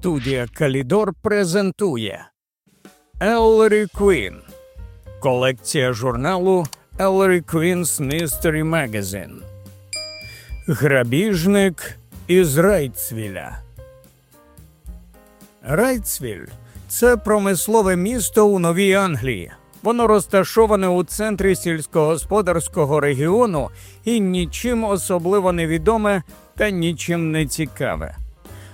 Студія Калідор презентує Еллері Квін. Колекція журналу Ellery Queen's Mystery Magazine. Грабіжник із Райтсвіля. Райтсвіль це промислове місто у Новій Англії. Воно розташоване у центрі сільськогосподарського регіону і нічим особливо невідоме та нічим не цікаве.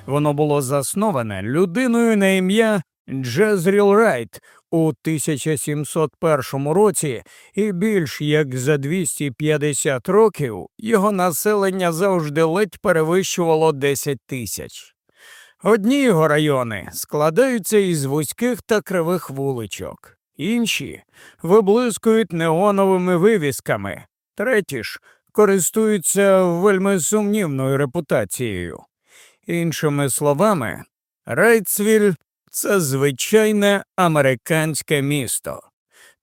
Воно було засноване людиною на ім'я Джезріл Райт у 1701 році, і більш як за 250 років його населення завжди ледь перевищувало 10 тисяч. Одні його райони складаються із вузьких та кривих вуличок, інші виблискують неоновими вивісками, треті ж користуються вельми сумнівною репутацією. Іншими словами, Райтсвіль це звичайне американське місто,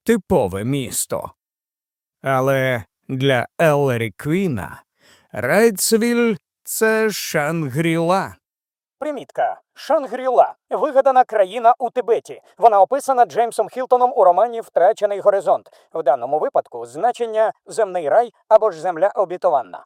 типове місто. Але для Еллері Квіна Райтсвіль це Шангріла. Примітка. Шангріла вигадана країна у Тибеті. Вона описана Джеймсом Хілтоном у романі Втрачений горизонт. В даному випадку значення земний рай або ж земля обітованна.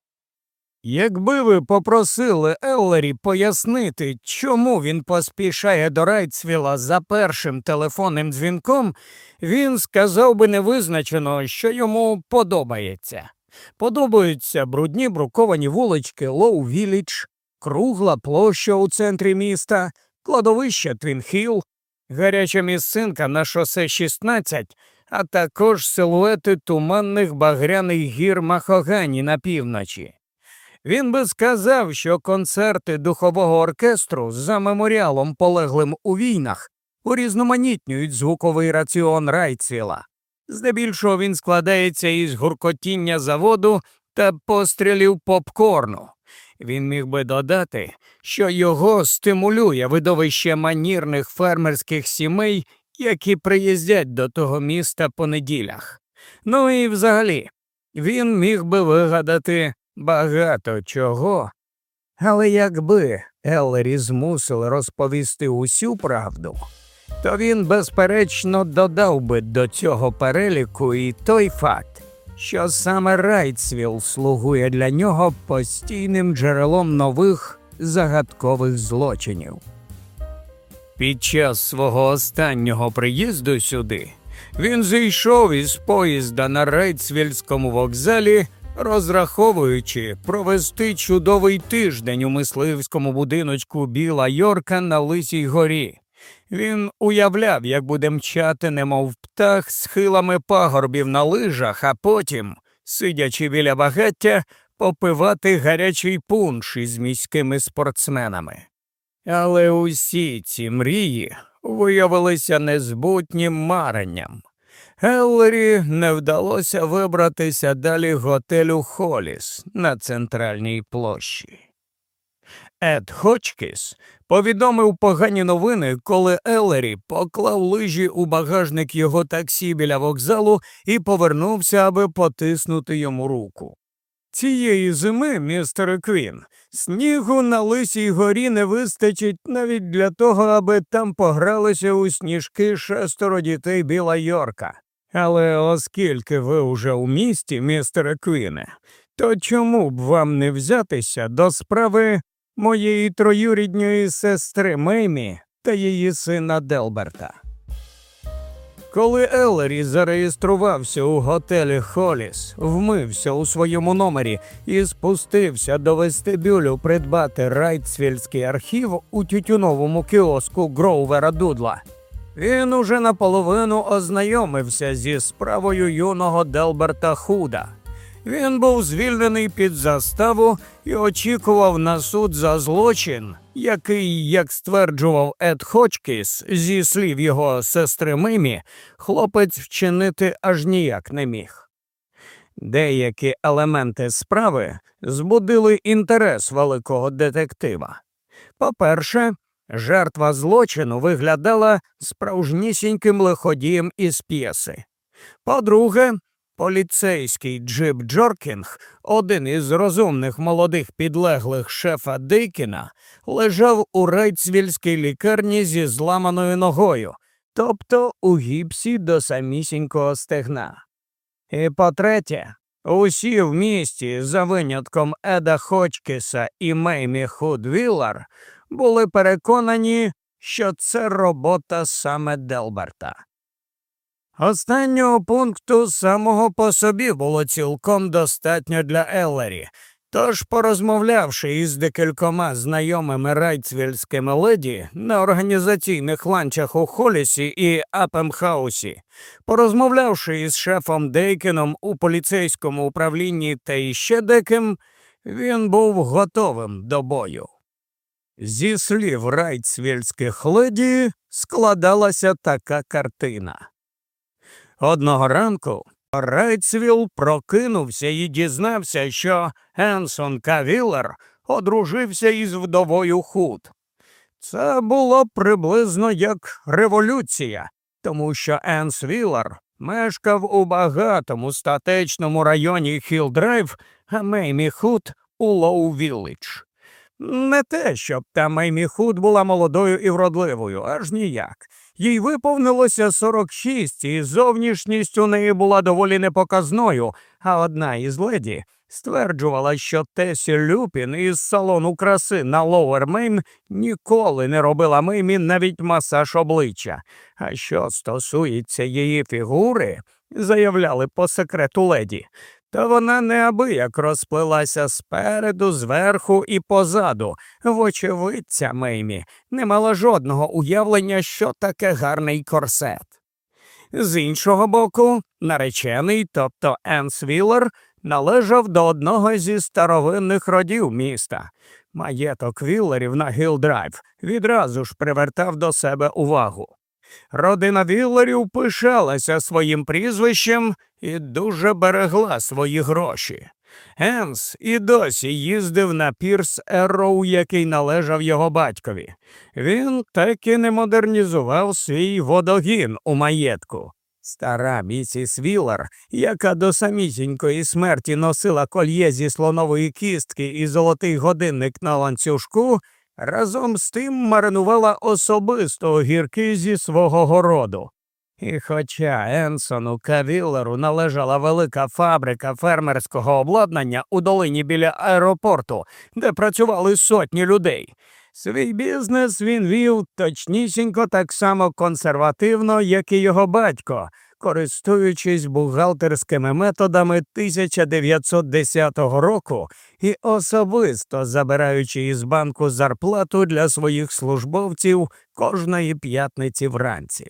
Якби ви попросили Еллері пояснити, чому він поспішає до Райтсвіла за першим телефонним дзвінком, він сказав би невизначено, що йому подобається. Подобаються брудні бруковані вулички Лоу Віллідж, кругла площа у центрі міста, кладовище Твінхіл, гаряча місцинка на шосе 16, а також силуети туманних багряних гір Махогані на півночі. Він би сказав, що концерти духового оркестру за меморіалом полеглим у війнах урізноманітнюють звуковий раціон Райціла. Здебільшого він складається із гуркотіння заводу та пострілів попкорну. Він міг би додати, що його стимулює видовище манірних фермерських сімей, які приїздять до того міста по неділях. Ну і взагалі, він міг би вигадати багато чого. Але якби Еллері змусили розповісти усю правду, то він, безперечно, додав би до цього переліку і той факт, що саме Райтсвіл слугує для нього постійним джерелом нових загадкових злочинів. Під час свого останнього приїзду сюди він зійшов із поїзда на Райтсвільському вокзалі розраховуючи провести чудовий тиждень у мисливському будиночку Біла Йорка на Лисій горі. Він уявляв, як буде мчати, немов птах, схилами пагорбів на лижах, а потім, сидячи біля багаття, попивати гарячий пунш із міськими спортсменами. Але усі ці мрії виявилися незбутнім маренням. Еллері не вдалося вибратися далі готелю Холіс на центральній площі. Ед Хочкіс повідомив погані новини, коли Еллері поклав лижі у багажник його таксі біля вокзалу і повернувся, аби потиснути йому руку. Цієї зими, містере Квін, снігу на лисій горі не вистачить навіть для того, аби там погралися у сніжки шестеро дітей Біла Йорка. Але оскільки ви уже у місті, містере Квіне, то чому б вам не взятися до справи моєї троюрідньої сестри Меймі та її сина Делберта? Коли Еллері зареєструвався у готелі Холіс, вмився у своєму номері і спустився до вестибюлю придбати райтсвільський архів у тютюновому кіоску Гроувера Дудла. Він уже наполовину ознайомився зі справою юного Делберта Худа. Він був звільнений під заставу і очікував на суд за злочин, який, як стверджував Ед Хочкіс, зі слів його сестри Мимі, хлопець вчинити аж ніяк не міг. Деякі елементи справи збудили інтерес великого детектива. По-перше, Жертва злочину виглядала справжнісіньким лиходієм із п'єси. По-друге, Поліцейський Джип Джоркінг, один із розумних молодих підлеглих шефа Дейкіна, лежав у рейцвільській лікарні зі зламаною ногою, тобто у гіпсі до самісінького стегна. І по-третє, усі в місті, за винятком Еда Хочкіса і Меймі Худвіллар, були переконані, що це робота саме Делберта. Останнього пункту самого по собі було цілком достатньо для Еллері, тож, порозмовлявши із декількома знайомими райцвільськими леді на організаційних ланчах у Холісі і Апемхаусі, порозмовлявши із шефом Дейкеном у поліцейському управлінні та іще деким, він був готовим до бою. Зі слів райцвільських леді складалася така картина. Одного ранку Райцвіл прокинувся і дізнався, що Енсон Кавілер одружився із вдовою Худ. Це було приблизно як революція, тому що Енс Віллер мешкав у багатому статечному районі Хілдрайв, а Меймі Худ у Лоу Віллідж. Не те, щоб та Меймі Худ була молодою і вродливою, аж ніяк. Їй виповнилося 46, і зовнішність у неї була доволі непоказною, а одна із леді стверджувала, що Тесі Люпін із салону краси на Лоуер Мейн ніколи не робила Меймі навіть масаж обличчя. А що стосується її фігури, заявляли по секрету леді, та вона неабияк розплилася спереду, зверху і позаду. Вочевидця Меймі не мала жодного уявлення, що таке гарний корсет. З іншого боку, наречений, тобто Енс Віллер, належав до одного зі старовинних родів міста. Маєток Віллерів на Гілдрайв відразу ж привертав до себе увагу. Родина Віллерів пишалася своїм прізвищем і дуже берегла свої гроші. Енс і досі їздив на пірс Ерроу, який належав його батькові. Він так і не модернізував свій водогін у маєтку. Стара місіс Віллер, яка до самісінької смерті носила кольє зі слонової кістки і золотий годинник на ланцюжку, разом з тим маринувала особисто огірки зі свого городу. І хоча Енсону Кавіллеру належала велика фабрика фермерського обладнання у долині біля аеропорту, де працювали сотні людей, свій бізнес він вів точнісінько так само консервативно, як і його батько, користуючись бухгалтерськими методами 1910 року і особисто забираючи із банку зарплату для своїх службовців кожної п'ятниці вранці.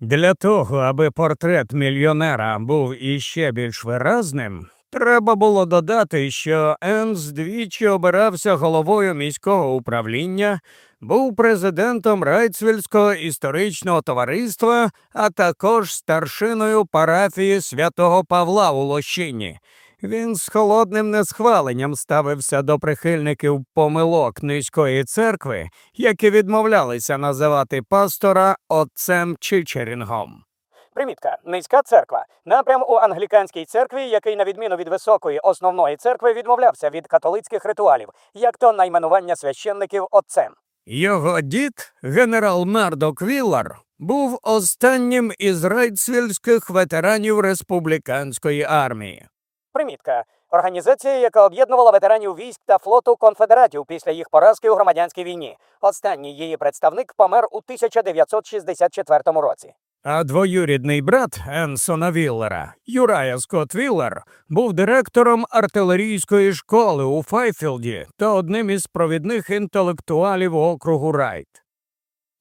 Для того, аби портрет мільйонера був іще більш виразним, треба було додати, що Енс двічі обирався головою міського управління, був президентом Райцвільського історичного товариства, а також старшиною парафії святого Павла у Лощині. Він з холодним несхваленням ставився до прихильників помилок низької церкви, які відмовлялися називати пастора отцем Чичерінгом. Примітка. Низька церква. Напрям у англіканській церкві, який, на відміну від високої основної церкви, відмовлявся від католицьких ритуалів, як то найменування священників отцем. Його дід, генерал Мердок Віллар, був останнім із райцвільських ветеранів республіканської армії. Примітка. Організація, яка об'єднувала ветеранів військ та флоту конфедератів після їх поразки у громадянській війні. Останній її представник помер у 1964 році. А двоюрідний брат Енсона Віллера, Юрая Скотт Віллер, був директором артилерійської школи у Файфілді та одним із провідних інтелектуалів округу Райт.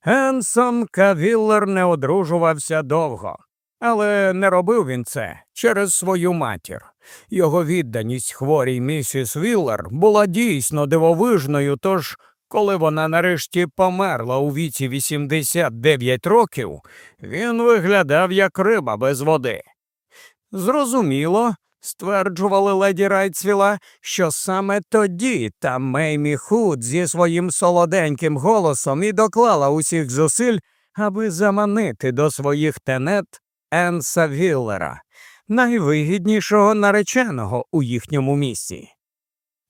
Енсон К. Віллер не одружувався довго, але не робив він це через свою матір. Його відданість хворій місіс Віллер була дійсно дивовижною, тож коли вона нарешті померла у віці 89 років, він виглядав як риба без води. Зрозуміло, стверджували леді Райтсвіла, що саме тоді та Меймі Худ зі своїм солоденьким голосом і доклала усіх зусиль, аби заманити до своїх тенет Енса Віллера. найвигіднішого нареченого у їхньому місті.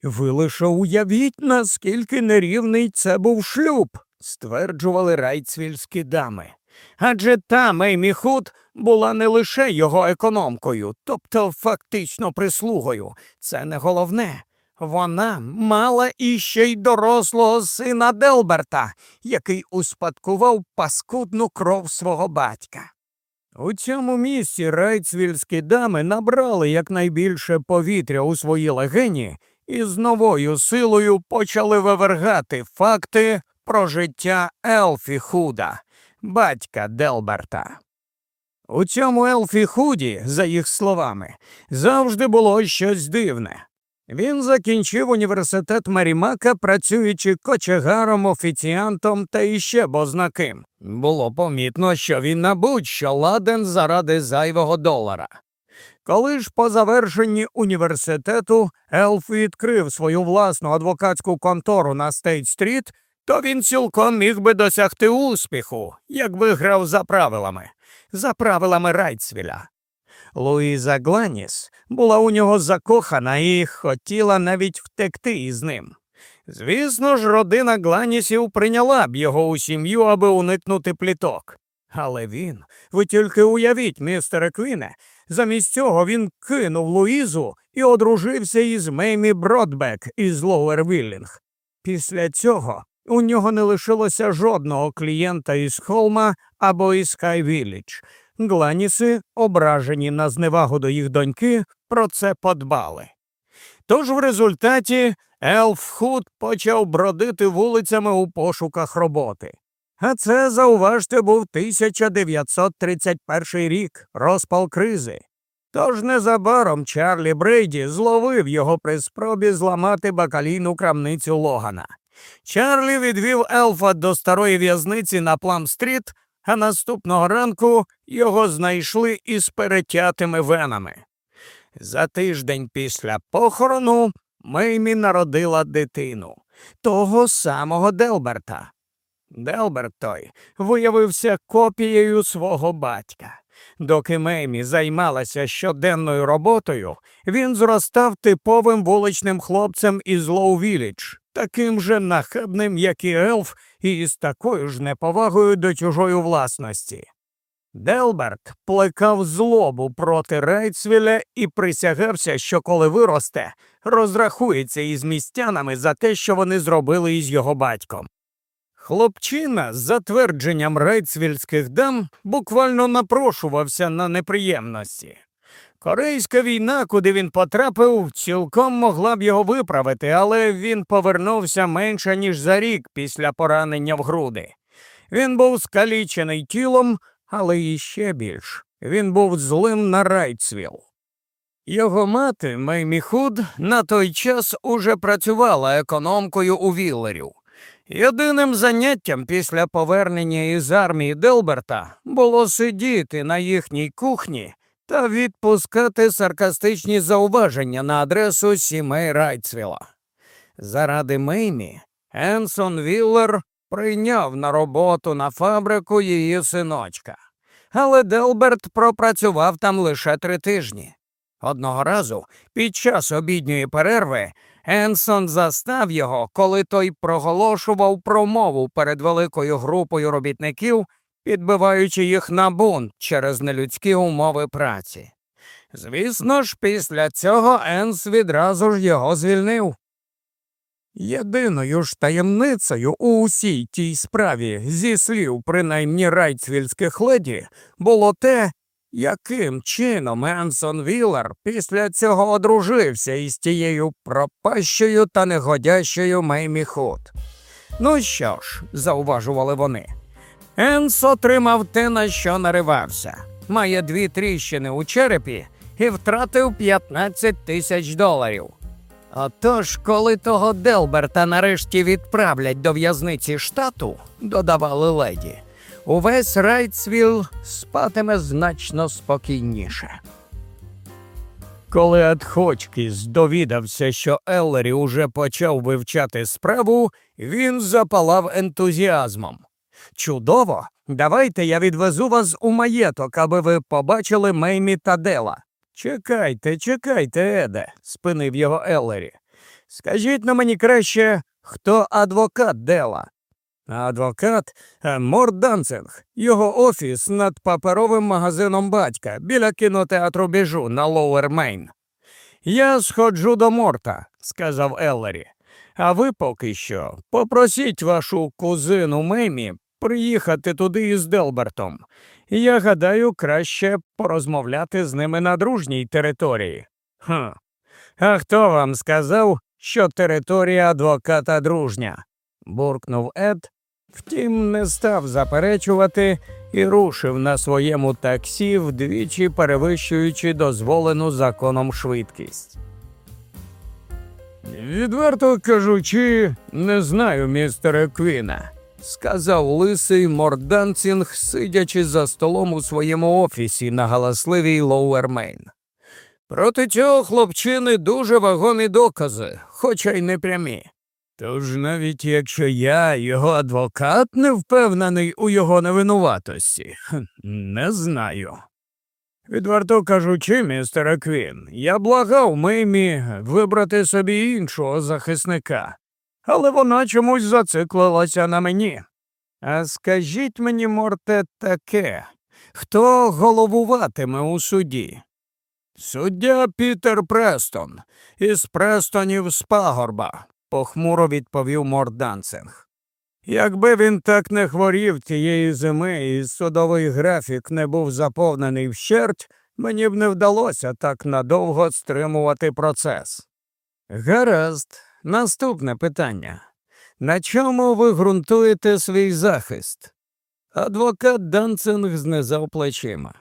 Ви лише уявіть, наскільки нерівний це був шлюб, стверджували райцвільські дами. Адже та Меймі Худ була не лише його економкою, тобто фактично прислугою. Це не головне. Вона мала іще й дорослого сина Делберта, який успадкував паскудну кров свого батька. У цьому місці райцвільські дами набрали якнайбільше повітря у свої легені і з новою силою почали вивергати факти про життя Елфі Худа, батька Делберта. У цьому Елфі Худі, за їх словами, завжди було щось дивне. Він закінчив університет Марімака, працюючи кочегаром, офіціантом та іще бознаким. Було помітно, що він на будь-що ладен заради зайвого долара. Коли ж по завершенні університету Елф відкрив свою власну адвокатську контору на Стейт-стріт, то він цілком міг би досягти успіху, якби грав за правилами, за правилами Райтсвіла. Луїза Гланіс була у нього закохана і хотіла навіть втекти із ним. Звісно ж, родина Гланісів прийняла б його у сім'ю, аби уникнути пліток. Але він, ви тільки уявіть, містере Квіне, замість цього він кинув Луїзу і одружився із Меймі Бродбек із Лоуер Віллідж. Після цього у нього не лишилося жодного клієнта із Холма або із Хай Віллідж. Гланіси, ображені на зневагу до їх доньки, про це подбали. Тож в результаті Елф Худ почав бродити вулицями у пошуках роботи. А це, зауважте, був 1931 рік, розпал кризи. Тож незабаром Чарлі Брейді зловив його при спробі зламати бакалійну крамницю Логана. Чарлі відвів Елфа до старої в'язниці на Плам-стріт, а наступного ранку його знайшли із перетятими венами. За тиждень після похорону Меймі народила дитину, того самого Делберта. Делберт той виявився копією свого батька. Доки Меймі займалася щоденною роботою, він зростав типовим вуличним хлопцем із Лоу-Вілідж, таким же нахабним, як і Елф, і з такою ж неповагою до чужої власності. Делберт плекав злобу проти Рейцвіля і присягався, що коли виросте, розрахується із містянами за те, що вони зробили із його батьком. Хлопчина, за твердженням райтсвільських дам, буквально напрошувався на неприємності. Корейська війна, куди він потрапив, цілком могла б його виправити, але він повернувся менше, ніж за рік після поранення в груди. Він був скалічений тілом, але іще більш він був злим на Райтсвіл. Його мати, Меймі Худ, на той час уже працювала економкою у Віллерів. Єдиним заняттям після повернення із армії Делберта було сидіти на їхній кухні та відпускати саркастичні зауваження на адресу сімей Райтсвіла. Заради Меймі Енсон Віллер прийняв на роботу на фабрику її синочка, але Делберт пропрацював там лише три тижні. Одного разу, під час обідньої перерви, Енсон застав його, коли той проголошував промову перед великою групою робітників, підбиваючи їх на бунт через нелюдські умови праці. Звісно ж, після цього Енс відразу ж його звільнив. Єдиною ж таємницею у усій тій справі, зі слів принаймні райцвільських леді, було те, яким чином Енсон Віллер після цього одружився із тією пропащою та негодящою Меймі Худ. Ну що ж, зауважували вони, Енс отримав те, на що наривався. Має дві тріщини у черепі і втратив 15 тисяч доларів. Отож, коли того Делберта нарешті відправлять до в'язниці штату, додавали леді, увесь Райтсвіл спатиме значно спокійніше. Коли Ед Хочкіс довідався, що Еллері уже почав вивчати справу, він запалав ентузіазмом. Чудово! Давайте я відвезу вас у маєток, аби ви побачили Меймі та Дела. Чекайте, чекайте, Еде, спинив його Еллері. Скажіть на мені краще, хто адвокат Дела? Адвокат е, Мор Данцинг, його офіс над паперовим магазином батька біля кінотеатру біжу на Лоуер Мейн. Я сходжу до Морта, сказав Еллері. А ви поки що попросіть вашу кузину Мемі приїхати туди із Делбертом. Я гадаю, краще порозмовляти з ними на дружній території. Хм. А хто вам сказав, що територія адвоката дружня? буркнув Ед, втім, не став заперечувати і рушив на своєму таксі, вдвічі перевищуючи дозволену законом швидкість. Відверто кажучи, не знаю, містере Квін, сказав лисий Морт Данціг, сидячи за столом у своєму офісі на галасливій Лоуермейн. Проти цього хлопчини дуже вагомі докази, хоча й не прямі. Тож навіть якщо я, його адвокат, не впевнений у його невинуватості, не знаю. Відверто кажучи, містере Квін, я благав Меймі вибрати собі іншого захисника, але вона чомусь зациклилася на мені. А скажіть мені, Морте, таке, хто головуватиме у суді? Суддя Пітер Престон із Престонів з пагорба, похмуро відповів Мордансинг. Якби він так не хворів тієї зими і судовий графік не був заповнений вщерть, мені б не вдалося так надовго стримувати процес. Гаразд, наступне питання. На чому ви ґрунтуєте свій захист? Адвокат Данцинг знизав плечима.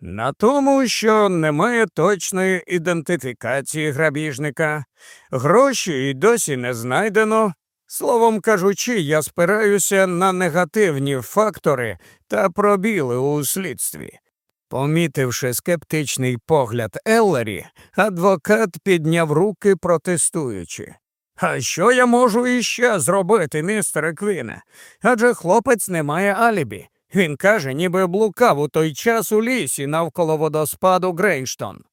На тому, що немає точної ідентифікації грабіжника, гроші й досі не знайдено. Словом кажучи, я спираюся на негативні фактори та пробіли у слідстві. Помітивши скептичний погляд Еллері, адвокат підняв руки протестуючи. А що я можу іще зробити, містере Квіне? Адже хлопець не має алібі. Він каже, ніби блукав у той час у лісі навколо водоспаду Грейнштон.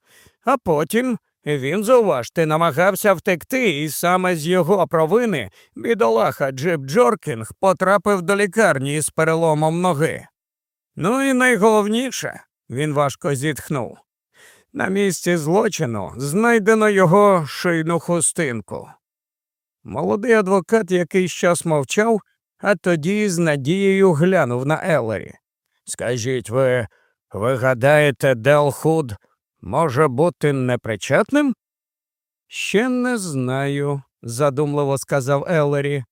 А потім він, зауважте, намагався втекти, і саме з його провини бідолаха Джип Джоркінг потрапив до лікарні із переломом ноги. Ну і найголовніше, він важко зітхнув. На місці злочину знайдено його шийну хустинку. Молодий адвокат якийсь час мовчав, а тоді з надією глянув на Еллері. Скажіть ви, ви гадаєте, Делхуд може бути непричетним? Ще не знаю, задумливо сказав Еллері.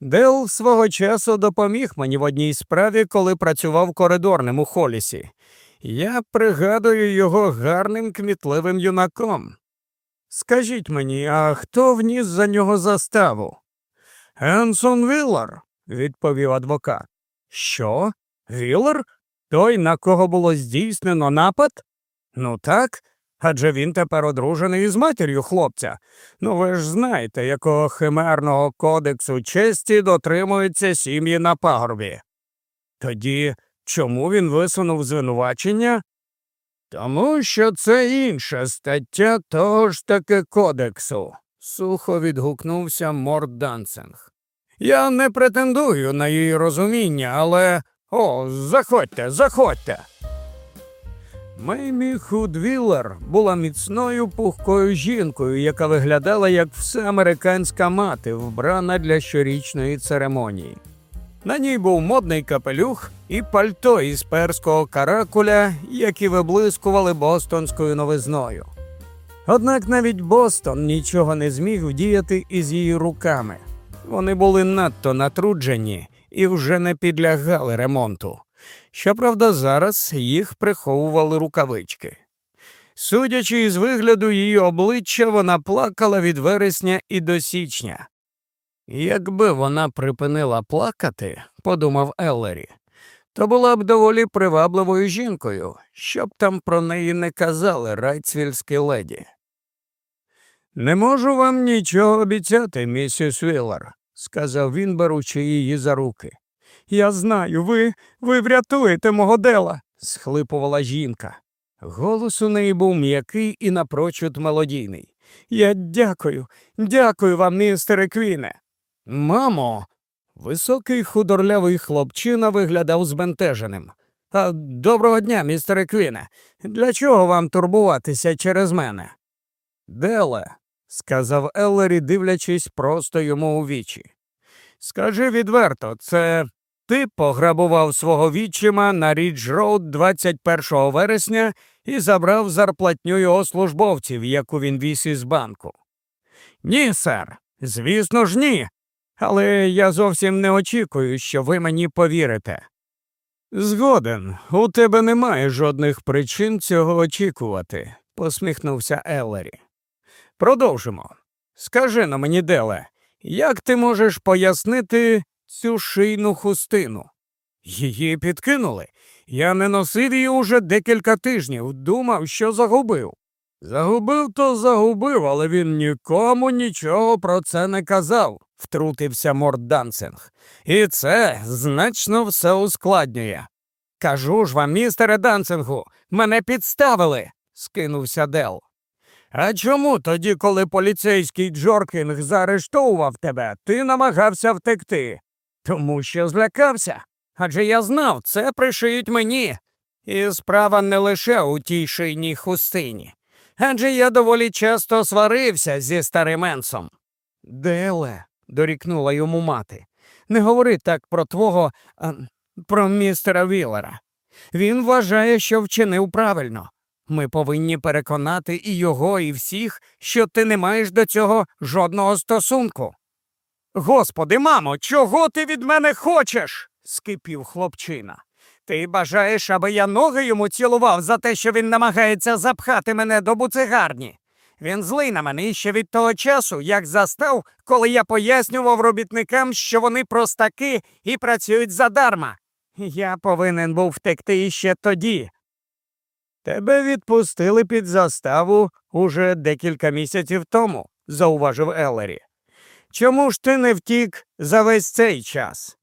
Дел свого часу допоміг мені в одній справі, коли працював коридорним у Холісі. Я пригадую його гарним кмітливим юнаком. Скажіть мені, а хто вніс за нього заставу? Енсон Віллар, відповів адвокат. Що? Віллар? Той, на кого було здійснено напад? Ну так, адже він тепер одружений із матір'ю хлопця. Ну ви ж знаєте, якого химерного кодексу честі дотримуються сім'ї на пагорбі. Тоді чому він висунув звинувачення? Тому що це інша стаття того ж таки кодексу, сухо відгукнувся Морд Дансинг. Я не претендую на її розуміння, але. О, заходьте, заходьте. Меймі Худвіллер була міцною пухкою жінкою, яка виглядала як всеамериканська мати, вбрана для щорічної церемонії. На ній був модний капелюх і пальто із перського каракуля, які виблискували бостонською новизною. Однак навіть Бостон нічого не зміг вдіяти із її руками. Вони були надто натруджені і вже не підлягали ремонту. Щоправда, зараз їх приховували рукавички. Судячи із вигляду її обличчя, вона плакала від вересня і до січня. Якби вона припинила плакати, подумав Еллері, то була б доволі привабливою жінкою, щоб там про неї не казали райцвільські леді. Не можу вам нічого обіцяти, місіс Віллар, сказав він, беручи її за руки. Я знаю, ви ви врятуєте мого дела, схлипувала жінка. Голос у неї був м'який і напрочуд мелодійний. Я дякую, дякую вам, містере Квіне. Мамо. Високий худорлявий хлопчина виглядав збентеженим. А, доброго дня, містере Квіне. Для чого вам турбуватися через мене? Деле, сказав Еллері, дивлячись просто йому у вічі. Скажи відверто, це ти пограбував свого відчима на Рідж Роуд 21 вересня і забрав зарплатню його службовців, яку він віз із банку. Ні, сер, звісно ж, ні. Але я зовсім не очікую, що ви мені повірите. Згоден, у тебе немає жодних причин цього очікувати, посміхнувся Еллері. Продовжимо. Скажи на мені, Деле, як ти можеш пояснити цю шийну хустину? Її підкинули. Я не носив її уже декілька тижнів, думав, що загубив. Загубив, то загубив, але він нікому нічого про це не казав, втрутився Морд Дансинг. І це значно все ускладнює. Кажу ж вам, містере Дансингу, мене підставили, скинувся Дел. А чому тоді, коли поліцейський Джоркінг заарештовував тебе, ти намагався втекти? Тому що злякався. Адже я знав, це пришиють мені. І справа не лише у тій шийній хустині. Адже я доволі часто сварився зі старим Енсом. Деле, дорікнула йому мати, не говори так про твого, а, про містера Віллера. Він вважає, що вчинив правильно. Ми повинні переконати і його, і всіх, що ти не маєш до цього жодного стосунку. Господи, мамо, чого ти від мене хочеш? скипів хлопчина. Ти бажаєш, аби я ноги йому цілував за те, що він намагається запхати мене до буцегарні. Він злий на мене ще від того часу, як застав, коли я пояснював робітникам, що вони простаки і працюють задарма. Я повинен був втекти іще тоді. Тебе відпустили під заставу уже декілька місяців тому, зауважив Еллері. Чому ж ти не втік за весь цей час?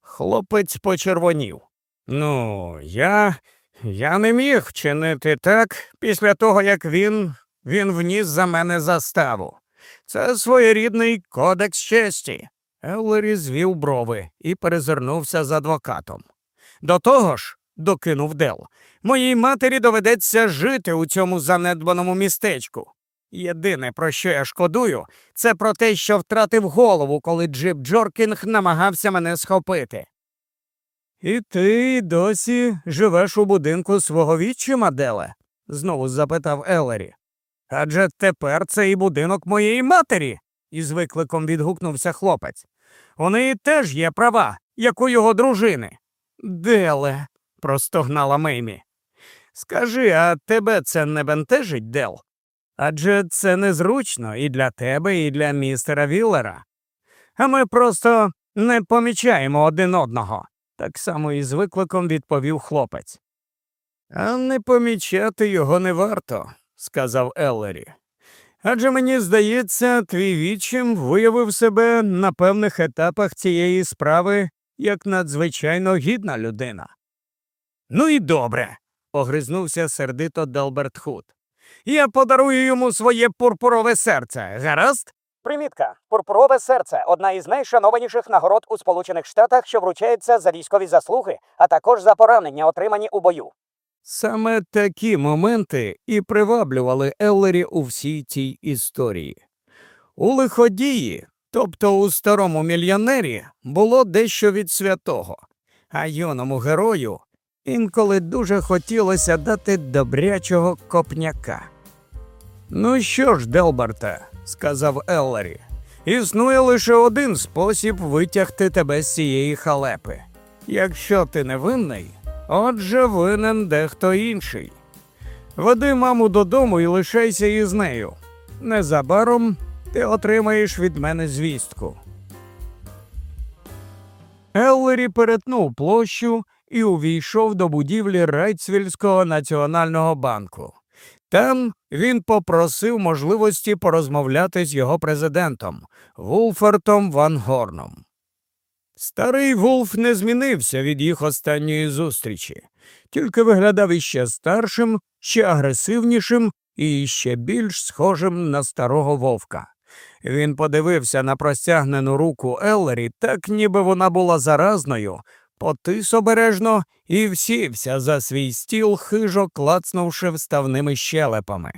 Хлопець почервонів. Ну, я. я не міг вчинити так після того, як він. він вніс за мене заставу. Це своєрідний кодекс честі. Еллері звів брови і перезирнувся з адвокатом. До того ж, докинув Дел, моїй матері доведеться жити у цьому занедбаному містечку. Єдине, про що я шкодую, це про те, що втратив голову, коли Джип Джоркінг намагався мене схопити. І ти досі живеш у будинку свого відчима, Деле? знову запитав Елері. Адже тепер це і будинок моєї матері, із викликом відгукнувся хлопець. У неї теж є права, як у його дружини. Деле, простогнала Меймі. Скажи, а тебе це не бентежить, Дел? Адже це незручно і для тебе, і для містера Віллера. А ми просто не помічаємо один одного, так само і з викликом відповів хлопець. А не помічати його не варто, сказав Еллері. Адже мені здається, твій відчим виявив себе на певних етапах цієї справи як надзвичайно гідна людина. Ну і добре, огризнувся сердито Делберт Худ. Я подарую йому своє пурпурове серце, гаразд? Примітка. Пурпурове серце одна із найшанованіших нагород у Сполучених Штатах, що вручається за військові заслуги, а також за поранення, отримані у бою. Саме такі моменти і приваблювали Еллері у всій цій історії. У лиходії, тобто у старому мільйонері, було дещо від святого, а юному герою інколи дуже хотілося дати добрячого копняка. Ну що ж, Делберте, сказав Еллері, існує лише один спосіб витягти тебе з цієї халепи. Якщо ти не винний, отже винен дехто інший. Веди маму додому і лишайся із нею. Незабаром ти отримаєш від мене звістку. Еллері перетнув площу і увійшов до будівлі Райтсвільського національного банку. Там він попросив можливості порозмовляти з його президентом Вулфертом Ван Горном. Старий Вулф не змінився від їх останньої зустрічі, тільки виглядав іще старшим, ще агресивнішим і ще більш схожим на старого вовка. Він подивився на простягнену руку Еллері, так ніби вона була заразною, потис обережно і всівся за свій стіл, хижо клацнувши вставними щелепами.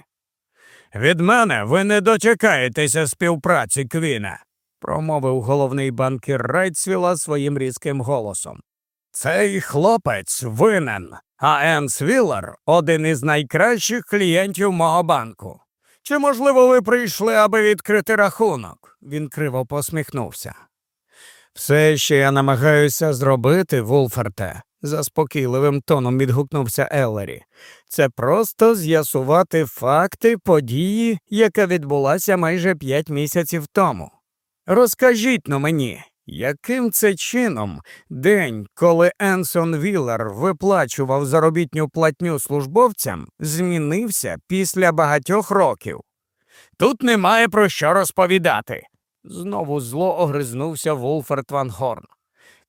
Від мене ви не дочекаєтеся співпраці, Квіне, промовив головний банкір Райтсвіла своїм різким голосом. Цей хлопець винен, а Енс Віллер – один із найкращих клієнтів мого банку. Чи, можливо, ви прийшли, аби відкрити рахунок? Він криво посміхнувся. Все, що я намагаюся зробити, Вулферте, заспокійливим тоном відгукнувся Еллері, це просто з'ясувати факти події, яка відбулася майже п'ять місяців тому. Розкажіть но мені, яким це чином день, коли Енсон Віллер виплачував заробітню платню службовцям, змінився після багатьох років? Тут немає про що розповідати. Знову зло огризнувся Вулферт Ван Хорн.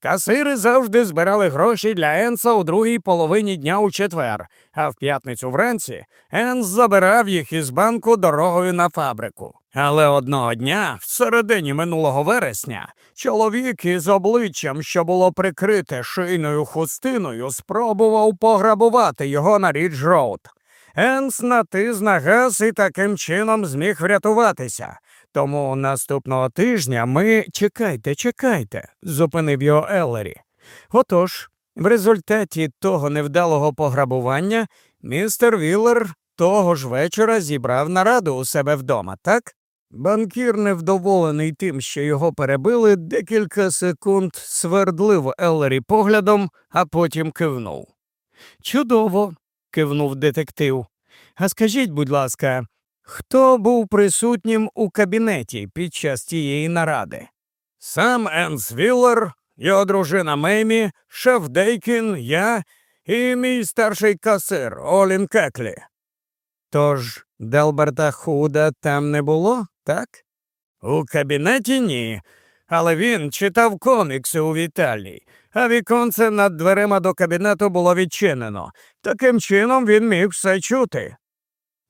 Касири завжди збирали гроші для Енса у другій половині дня у четвер, а в п'ятницю вранці Енс забирав їх із банку дорогою на фабрику. Але одного дня, в середині минулого вересня, чоловік із обличчям, що було прикрите шийною хустиною, спробував пограбувати його на Рідж Роуд. Енс натис на газ і таким чином зміг врятуватися. Тому наступного тижня ми чекайте, чекайте, зупинив його Еллері. Отож, в результаті того невдалого пограбування містер Віллер того ж вечора зібрав нараду у себе вдома, так? Банкір, невдоволений тим, що його перебили, декілька секунд свердлив Еллері поглядом, а потім кивнув. Чудово, кивнув детектив. А скажіть, будь ласка, хто був присутнім у кабінеті під час тієї наради? Сам Енс Віллер, його дружина Меймі, шеф Дейкін, я і мій старший касир Олін Кеклі. Тож Делберта Худа там не було, так? У кабінеті ні. Але він читав комікси у вітальні, а віконце над дверима до кабінету було відчинено. Таким чином він міг все чути.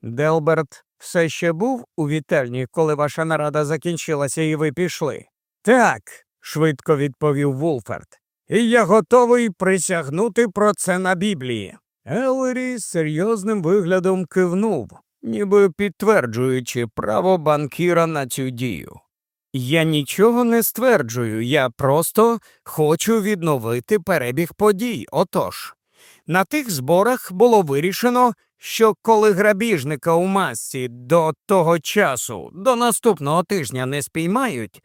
Делберт все ще був у вітальні, коли ваша нарада закінчилася і ви пішли? Так, швидко відповів Вулферт. І я готовий присягнути про це на Біблії. Елері серйозним виглядом кивнув, ніби підтверджуючи право банкіра на цю дію. Я нічого не стверджую, я просто хочу відновити перебіг подій. Отож, на тих зборах було вирішено, що коли грабіжника у масці до того часу, до наступного тижня не спіймають,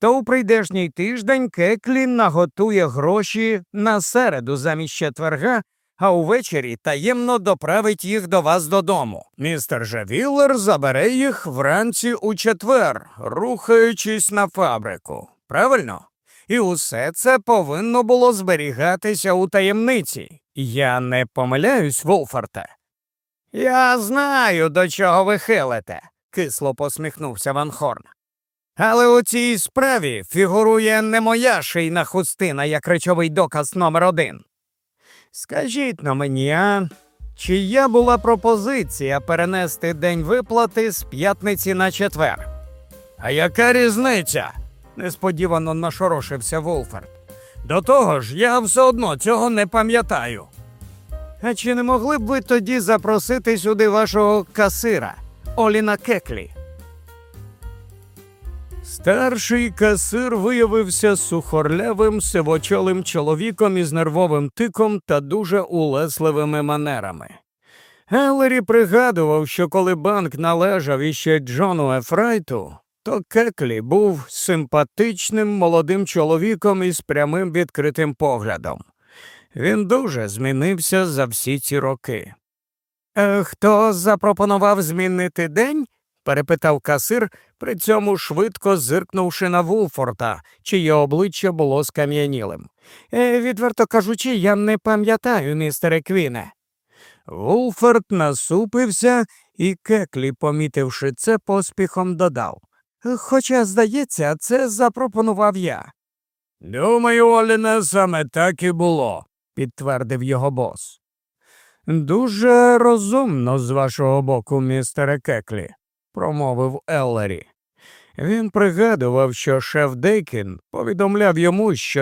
то у прийдешній тиждень Кеклі наготує гроші на середу замість четверга, а увечері таємно доправить їх до вас додому. Містер Жавіллер забере їх вранці у четвер, рухаючись на фабрику. Правильно? І усе це повинно було зберігатися у таємниці. Я не помиляюсь, Волфарте. Я знаю, до чого ви хилите, кисло посміхнувся Ван Хорн. Але у цій справі фігурує не моя шийна хустина як речовий доказ номер один. Скажіть на мені, а чия була пропозиція перенести день виплати з п'ятниці на четвер? А яка різниця? несподівано нашорошився Волферд. До того ж, я все одно цього не пам'ятаю. А чи не могли б ви тоді запросити сюди вашого касира, Оліна Кеклі? Старший касир виявився сухорлявим сивочолим чоловіком із нервовим тиком та дуже улесливими манерами. Еллері пригадував, що коли банк належав іще Джону Ефрайту, то Кеклі був симпатичним молодим чоловіком із прямим відкритим поглядом. Він дуже змінився за всі ці роки. «Е, Хто запропонував змінити день? перепитав касир, при цьому швидко зиркнувши на Вулфорта, чиє обличчя було скам'янілим. «Е, відверто кажучи, я не пам'ятаю, містере Квіне. Вулфорд насупився, і Кеклі, помітивши це, поспіхом додав. Хоча, здається, це запропонував я. Думаю, Оліне, саме так і було, підтвердив його бос. Дуже розумно з вашого боку, містере Кеклі, промовив Еллері. Він пригадував, що шеф Дейкін повідомляв йому, що